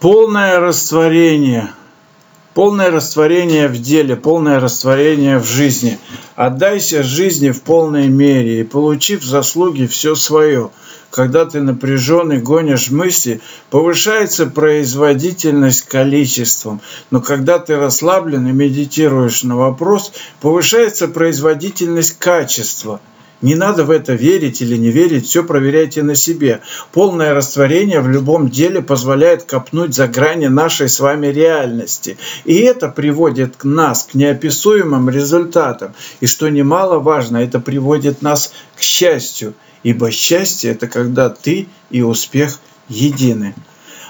Полное растворение. Полное растворение в деле, полное растворение в жизни. Отдайся жизни в полной мере и получив заслуги все свое. Когда ты напряженный гонишь мысли, повышается производительность количеством. Но когда ты расслаблен и медитируешь на вопрос, повышается производительность качества – не надо в это верить или не верить, все проверяйте на себе. Полное растворение в любом деле позволяет копнуть за грани нашей с вами реальности. И это приводит к нас к неописуемым результатам. И что немаловажно, это приводит нас к счастью. Ибо счастье – это когда ты и успех едины.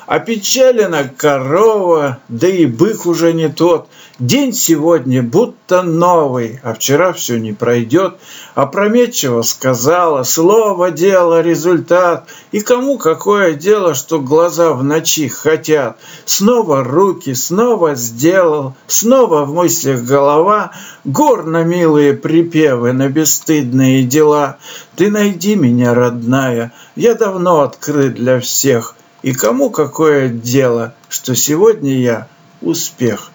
Опечалена корова, да и бык уже не тот. День сегодня будто новый, а вчера все не пройдет. Опрометчиво сказала, слово, дело, результат. И кому какое дело, что глаза в ночи хотят. Снова руки, снова сделал, снова в мыслях голова. Горно милые припевы на бесстыдные дела. Ты найди меня, родная, я давно открыт для всех. И кому какое дело, что сегодня я успех?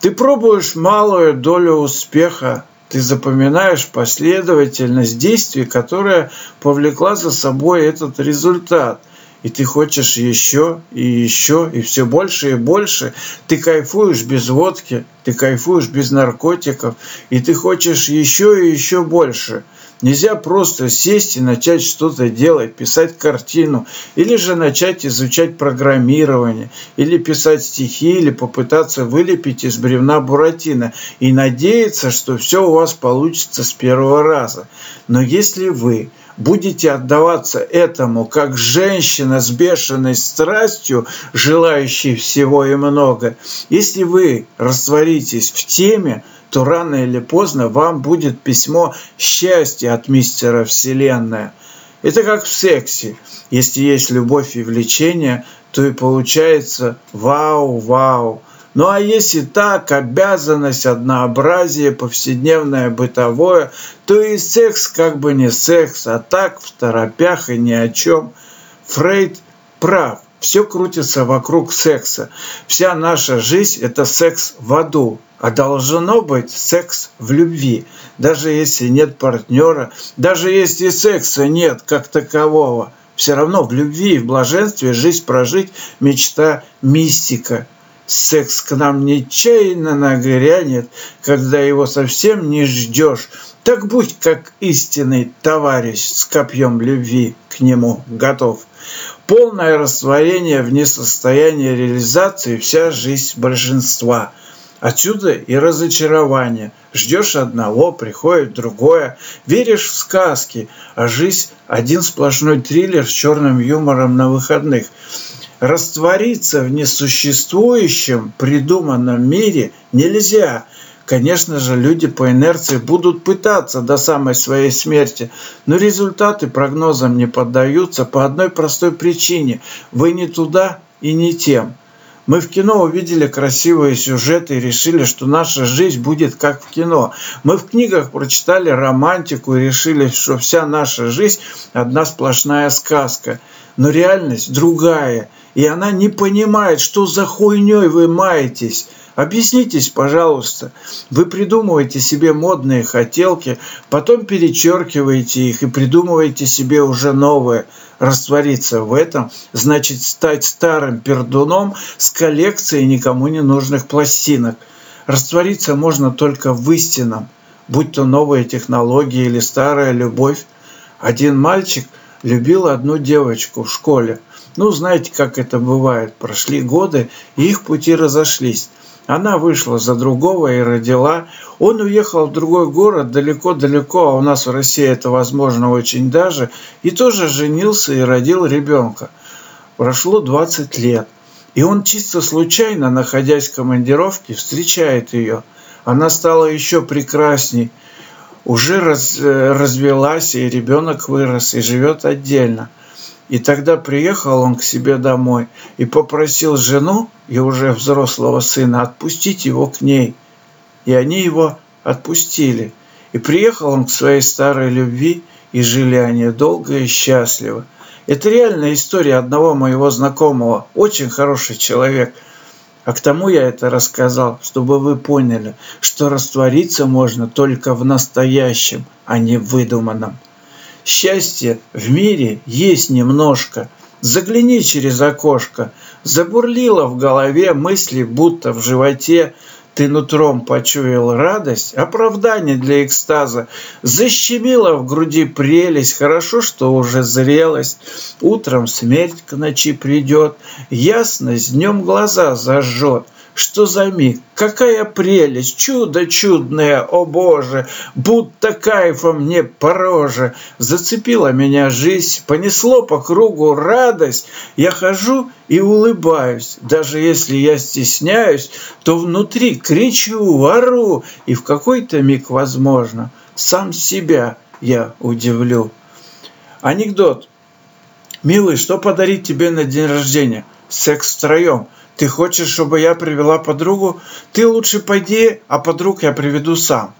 Ты пробуешь малую долю успеха, ты запоминаешь последовательность действий, которая повлекла за собой этот результат. И ты хочешь еще и еще, и все больше и больше. Ты кайфуешь без водки, ты кайфуешь без наркотиков, и ты хочешь еще и еще больше – Нельзя просто сесть и начать что-то делать, писать картину, или же начать изучать программирование, или писать стихи, или попытаться вылепить из бревна буратино и надеяться, что все у вас получится с первого раза. Но если вы будете отдаваться этому, как женщина с бешеной страстью, желающей всего и много, если вы растворитесь в теме, то рано или поздно вам будет письмо счастья от мистера Вселенная. Это как в сексе. Если есть любовь и влечение, то и получается вау-вау. Ну а если так, обязанность, однообразие, повседневное, бытовое, то и секс как бы не секс, а так в торопях и ни о чем. Фрейд прав. Все крутится вокруг секса. Вся наша жизнь – это секс в аду. А должно быть секс в любви. Даже если нет партнера, даже если секса нет как такового, все равно в любви и в блаженстве жизнь прожить – мечта мистика. Секс к нам нечаянно нагрянет, когда его совсем не ждешь. Так будь как истинный товарищ с копьем любви к нему готов полное растворение в несостоянии реализации вся жизнь большинства. Отсюда и разочарование. Ждешь одного, приходит другое. Веришь в сказки, а жизнь – один сплошной триллер с черным юмором на выходных. Раствориться в несуществующем придуманном мире нельзя – Конечно же, люди по инерции будут пытаться до самой своей смерти, но результаты прогнозам не поддаются по одной простой причине. Вы не туда и не тем. Мы в кино увидели красивые сюжеты и решили, что наша жизнь будет как в кино. Мы в книгах прочитали романтику и решили, что вся наша жизнь одна сплошная сказка. Но реальность другая, и она не понимает, что за хуйней вы маетесь. Объяснитесь, пожалуйста. Вы придумываете себе модные хотелки, потом перечеркиваете их и придумываете себе уже новое. Раствориться в этом значит стать старым пердуном с коллекцией никому не нужных пластинок. Раствориться можно только в истинном, будь то новые технологии или старая любовь. Один мальчик любил одну девочку в школе. Ну, знаете, как это бывает. Прошли годы, и их пути разошлись. Она вышла за другого и родила. Он уехал в другой город далеко-далеко, а у нас в России это возможно очень даже, и тоже женился и родил ребенка. Прошло 20 лет. И он чисто случайно, находясь в командировке, встречает ее. Она стала еще прекрасней. Уже раз, э, развелась, и ребенок вырос, и живет отдельно. И тогда приехал он к себе домой и попросил жену и уже взрослого сына отпустить его к ней. И они его отпустили. И приехал он к своей старой любви, и жили они долго и счастливо. Это реальная история одного моего знакомого, очень хороший человек. А к тому я это рассказал, чтобы вы поняли, что раствориться можно только в настоящем, а не в выдуманном. Счастье в мире есть немножко. Загляни через окошко. Забурлило в голове мысли, будто в животе – ты нутром почуял радость, оправдание для экстаза, защемила в груди прелесть, хорошо, что уже зрелость. Утром смерть к ночи придет, ясность днем глаза зажжет – что за миг? Какая прелесть! Чудо чудное, о боже! Будто кайфом мне пороже! Зацепила меня жизнь, понесло по кругу радость. Я хожу и улыбаюсь. Даже если я стесняюсь, то внутри кричу, ору. И в какой-то миг, возможно, сам себя я удивлю. Анекдот. Милый, что подарить тебе на день рождения? Секс втроем – ты хочешь, чтобы я привела подругу? Ты лучше пойди, а подруг я приведу сам.